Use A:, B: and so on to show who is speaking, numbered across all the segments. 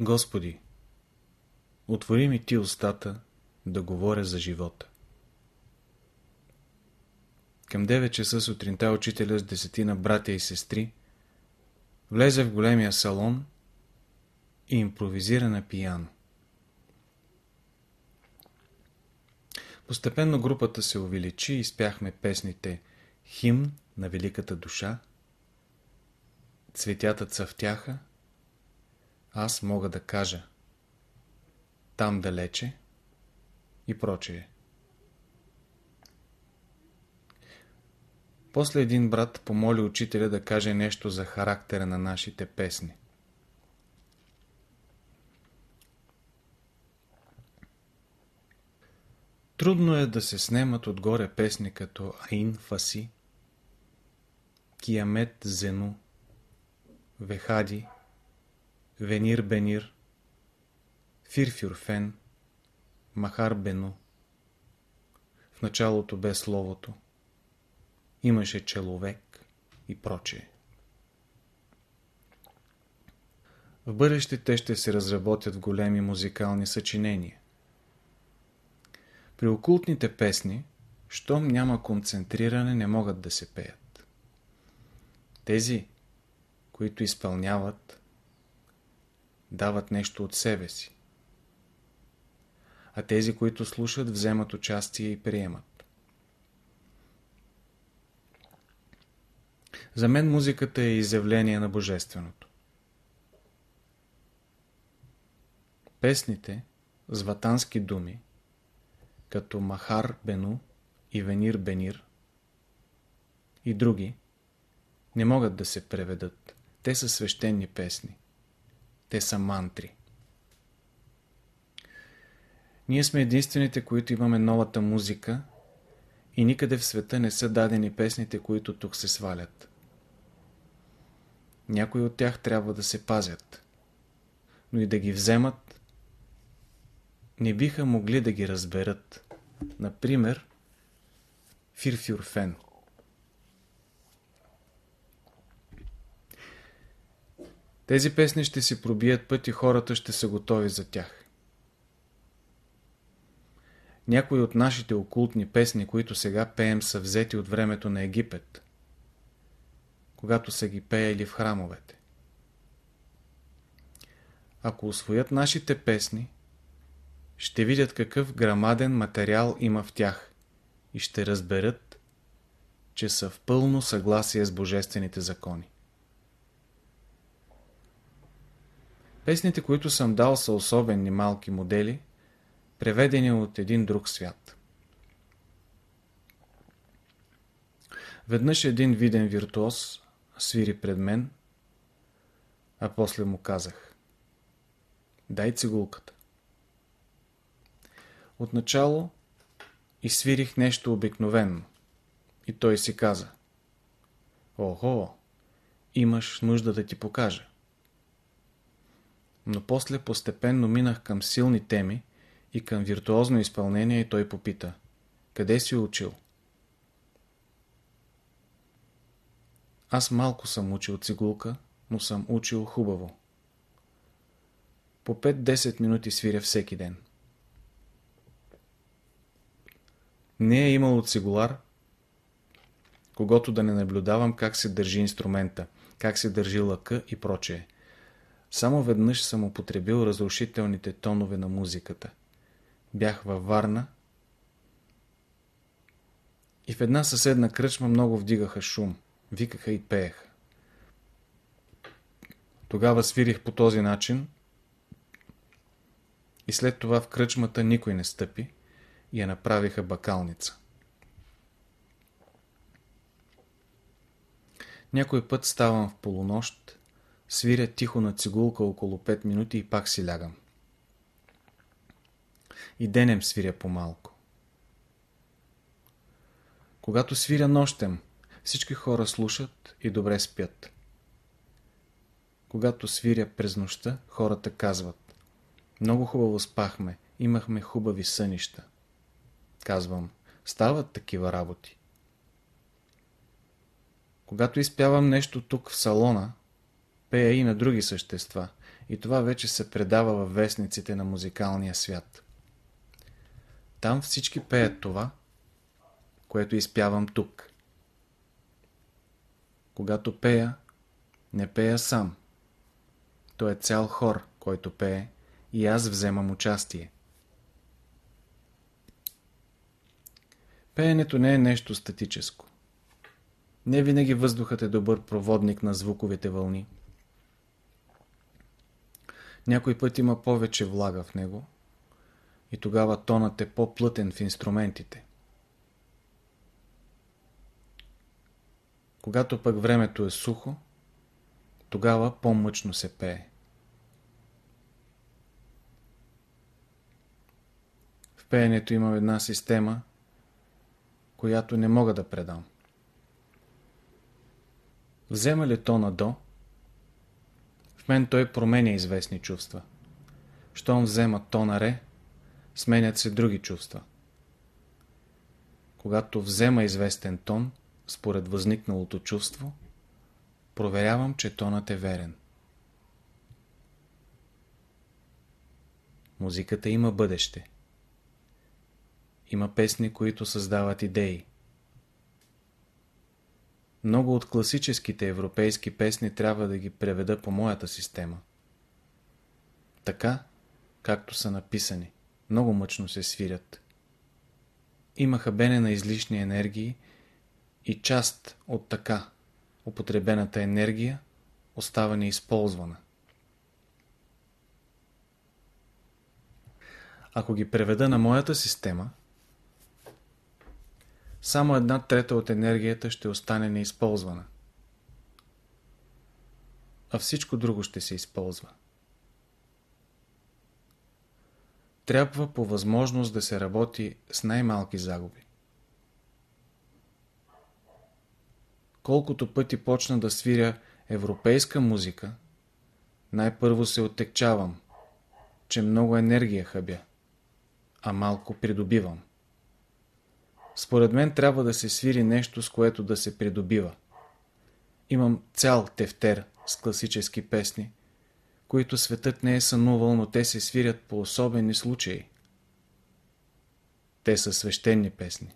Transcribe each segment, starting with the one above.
A: Господи, отвори ми Ти устата да говоря за живота. Към 9 часа сутринта учителя с десетина братя и сестри влезе в големия салон и импровизира на пияно. Постепенно групата се увеличи и спяхме песните Химн на Великата душа, Цветята цъфтяха, Аз мога да кажа, Там далече и прочее. После един брат помоли учителя да каже нещо за характера на нашите песни. Трудно е да се снемат отгоре песни като Аин Фаси, Киямет Зену, Вехади, Венир Бенир, Фирфюрфен, Махар Бену. В началото бе Словото имаше човек и прочее. В бъдеще те ще се разработят в големи музикални съчинения. При окултните песни, щом няма концентриране, не могат да се пеят. Тези, които изпълняват, дават нещо от себе си. А тези, които слушат, вземат участие и приемат. За мен музиката е изявление на Божественото. Песните с ватански думи, като Махар Бену и Венир Бенир и други, не могат да се преведат. Те са свещени песни. Те са мантри. Ние сме единствените, които имаме новата музика и никъде в света не са дадени песните, които тук се свалят. Някои от тях трябва да се пазят. Но и да ги вземат, не биха могли да ги разберат. Например, Фирфюрфен. Тези песни ще си пробият път и хората ще са готови за тях. Някои от нашите окултни песни, които сега пеем, са взети от времето на Египет когато са ги пеели в храмовете. Ако освоят нашите песни, ще видят какъв грамаден материал има в тях и ще разберат, че са в пълно съгласие с божествените закони. Песните, които съм дал, са особени малки модели, преведени от един друг свят. Веднъж един виден виртуоз свири пред мен, а после му казах Дай цигулката. Отначало изсвирих нещо обикновено и той си каза Охо, имаш нужда да ти покажа. Но после постепенно минах към силни теми и към виртуозно изпълнение и той попита Къде си учил? Аз малко съм учил цигулка, но съм учил хубаво. По 5-10 минути свиря всеки ден. Не е имало цигулар, когато да не наблюдавам как се държи инструмента, как се държи лъка и прочее. Само веднъж съм употребил разрушителните тонове на музиката. Бях във Варна и в една съседна кръчма много вдигаха шум викаха и пееха. Тогава свирих по този начин и след това в кръчмата никой не стъпи и я направиха бакалница. Някой път ставам в полунощ, свиря тихо на цигулка около 5 минути и пак си лягам. И денем свиря по-малко. Когато свиря нощем, всички хора слушат и добре спят. Когато свиря през нощта, хората казват Много хубаво спахме, имахме хубави сънища. Казвам, стават такива работи. Когато изпявам нещо тук в салона, пея и на други същества. и това вече се предава във вестниците на музикалния свят. Там всички пеят това, което изпявам тук. Когато пея, не пея сам. То е цял хор, който пее, и аз вземам участие. Пеенето не е нещо статическо. Не винаги въздухът е добър проводник на звуковите вълни. Някой път има повече влага в него и тогава тонът е по-плътен в инструментите. Когато пък времето е сухо, тогава по-мъчно се пее. В пеенето имам една система, която не мога да предам. Взема ли тона до, в мен той променя известни чувства. Щом взема тона ре, сменят се други чувства. Когато взема известен тон, според възникналото чувство, проверявам, че тонът е верен. Музиката има бъдеще. Има песни, които създават идеи. Много от класическите европейски песни трябва да ги преведа по моята система. Така, както са написани, много мъчно се свирят. Има хабене на излишни енергии и част от така употребената енергия остава неизползвана. Ако ги преведа на моята система, само една трета от енергията ще остане неизползвана. А всичко друго ще се използва. Трябва по възможност да се работи с най-малки загуби. Колкото пъти почна да свиря европейска музика, най-първо се оттекчавам, че много енергия хъбя, а малко придобивам. Според мен трябва да се свири нещо, с което да се придобива. Имам цял тефтер с класически песни, които светът не е сънувал, но те се свирят по особени случаи. Те са свещени песни.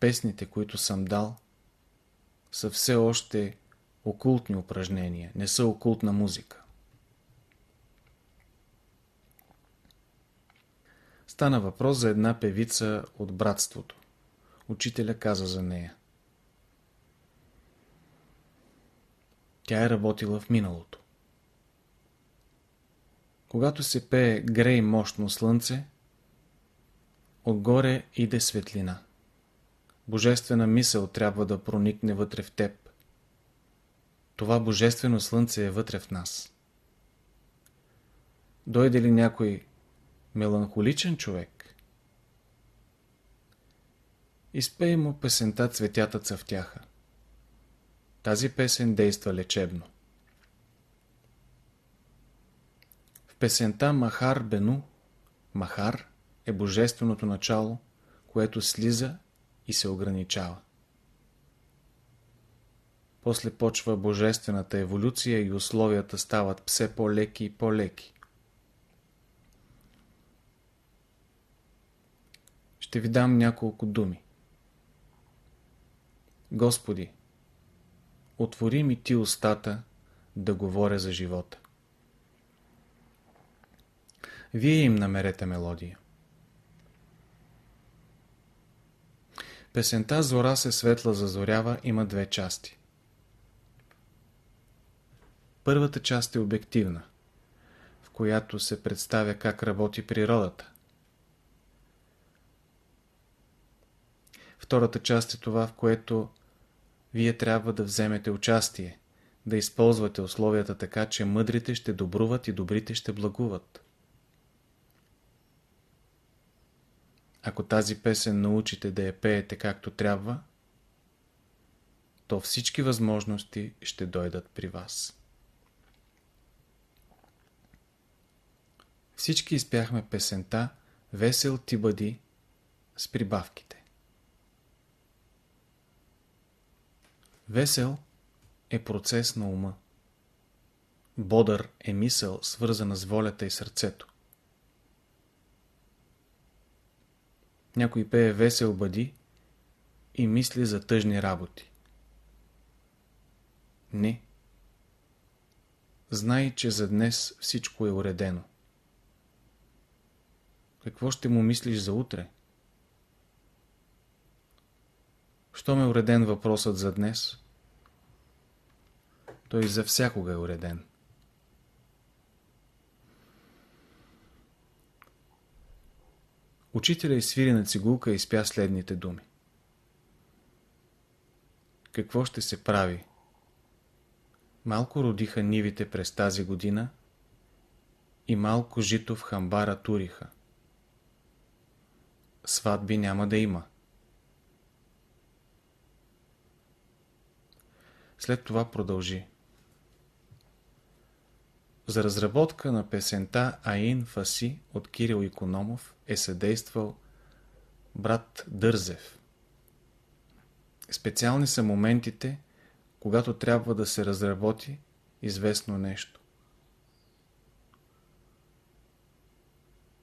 A: Песните, които съм дал, са все още окултни упражнения, не са окултна музика. Стана въпрос за една певица от братството. Учителя каза за нея. Тя е работила в миналото. Когато се пее грей мощно слънце, отгоре иде светлина. Божествена мисъл трябва да проникне вътре в теб. Това божествено слънце е вътре в нас. Дойде ли някой меланхоличен човек. Изпей му песента Цветята цъфтяха. Тази песен действа лечебно. В песента Махар Бену, Махар е божественото начало, което слиза и се ограничава. После почва божествената еволюция и условията стават все по-леки и по-леки. Ще ви дам няколко думи. Господи, отвори ми ти устата да говоря за живота. Вие им намерете мелодия. Песента Зора се светла зазорява има две части. Първата част е обективна, в която се представя как работи природата. Втората част е това, в което вие трябва да вземете участие, да използвате условията така, че мъдрите ще добруват и добрите ще благуват. Ако тази песен научите да я пеете както трябва, то всички възможности ще дойдат при вас. Всички изпяхме песента «Весел ти бъди» с прибавките. Весел е процес на ума. Бодър е мисъл, свързана с волята и сърцето. Някой пее весел бъди и мисли за тъжни работи. Не. Знай, че за днес всичко е уредено. Какво ще му мислиш за утре? Щом е уреден въпросът за днес, той за всякога е уреден. Учителя изсвири на цигулка и спя следните думи. Какво ще се прави? Малко родиха нивите през тази година и малко жито в хамбара туриха. Сватби няма да има. След това продължи. За разработка на песента Аин Фаси от Кирил Икономов е съдействал брат Дързев. Специални са моментите, когато трябва да се разработи известно нещо.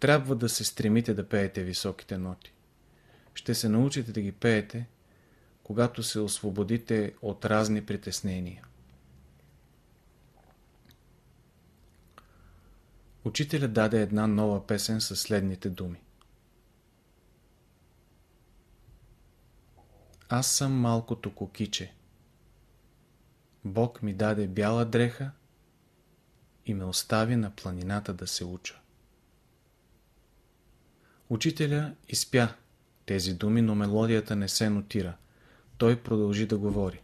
A: Трябва да се стремите да пеете високите ноти. Ще се научите да ги пеете, когато се освободите от разни притеснения. Учителя даде една нова песен със следните думи. Аз съм малкото кокиче. Бог ми даде бяла дреха и ме остави на планината да се уча. Учителя изпя тези думи, но мелодията не се нотира. Той продължи да говори.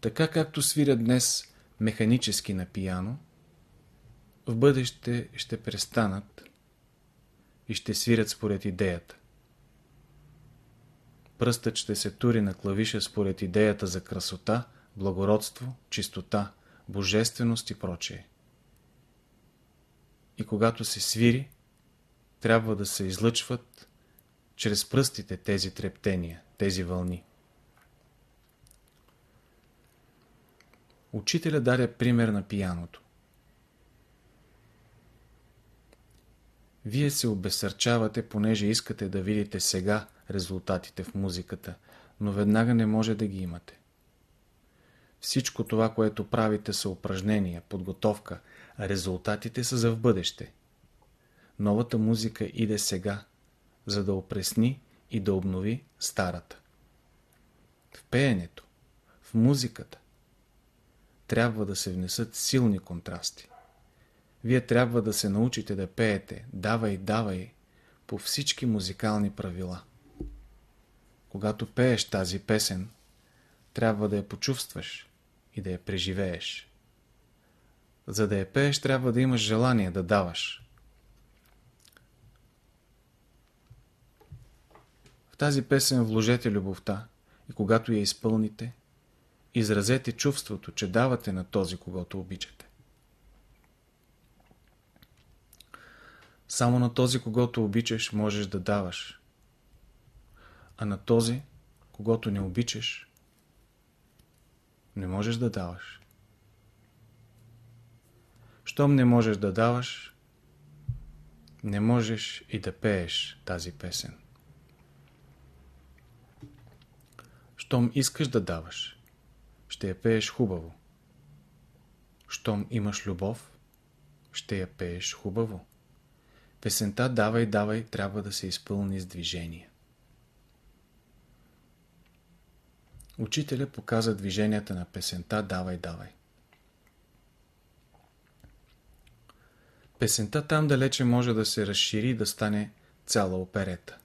A: Така както свиря днес механически на пияно, в бъдеще ще престанат и ще свирят според идеята. Пръстът ще се тури на клавиша според идеята за красота, благородство, чистота, божественост и прочее. И когато се свири, трябва да се излъчват чрез пръстите тези трептения, тези вълни. Учителя даде пример на пияното. Вие се обесърчавате, понеже искате да видите сега резултатите в музиката, но веднага не може да ги имате. Всичко това, което правите са упражнения, подготовка, а резултатите са за в бъдеще. Новата музика иде сега, за да опресни и да обнови старата. В пеенето, в музиката, трябва да се внесат силни контрасти. Вие трябва да се научите да пеете «давай, давай» по всички музикални правила. Когато пееш тази песен, трябва да я почувстваш и да я преживееш. За да я пееш, трябва да имаш желание да даваш. Тази песен вложете любовта и когато я изпълните, изразете чувството, че давате на този, когато обичате. Само на този, когато обичаш, можеш да даваш. А на този, когато не обичаш, не можеш да даваш. Щом не можеш да даваш, не можеш и да пееш тази песен. Щом искаш да даваш, ще я пееш хубаво. Щом имаш любов, ще я пееш хубаво. Песента «Давай, давай» трябва да се изпълни с движение. Учителя показа движенията на песента «Давай, давай». Песента там далече може да се разшири да стане цяла оперета.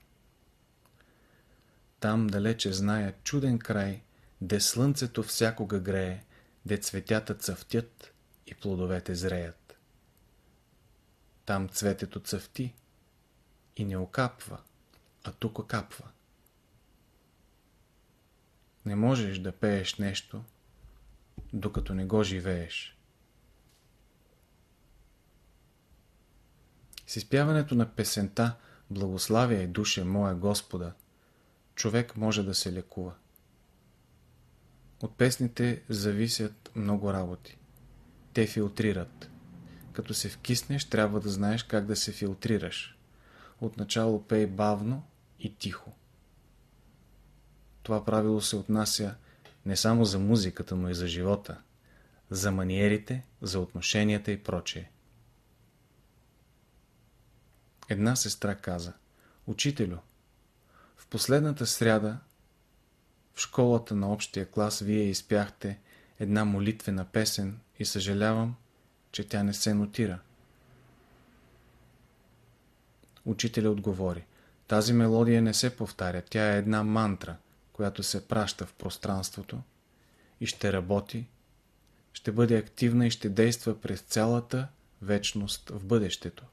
A: Там далече зная чуден край, де слънцето всякога грее, де цветята цъфтят и плодовете зреят. Там цветето цъфти и не окапва, а тук окапва. Не можеш да пееш нещо, докато не го живееш. С изпяването на песента Благославя и душе моя Господа, човек може да се лекува. От песните зависят много работи. Те филтрират. Като се вкиснеш, трябва да знаеш как да се филтрираш. Отначало пей бавно и тихо. Това правило се отнася не само за музиката, но и за живота, за маниерите, за отношенията и прочее. Една сестра каза, Учителю, в последната сряда в школата на общия клас вие изпяхте една молитвена песен и съжалявам, че тя не се нотира. Учителя отговори, тази мелодия не се повтаря, тя е една мантра, която се праща в пространството и ще работи, ще бъде активна и ще действа през цялата вечност в бъдещето.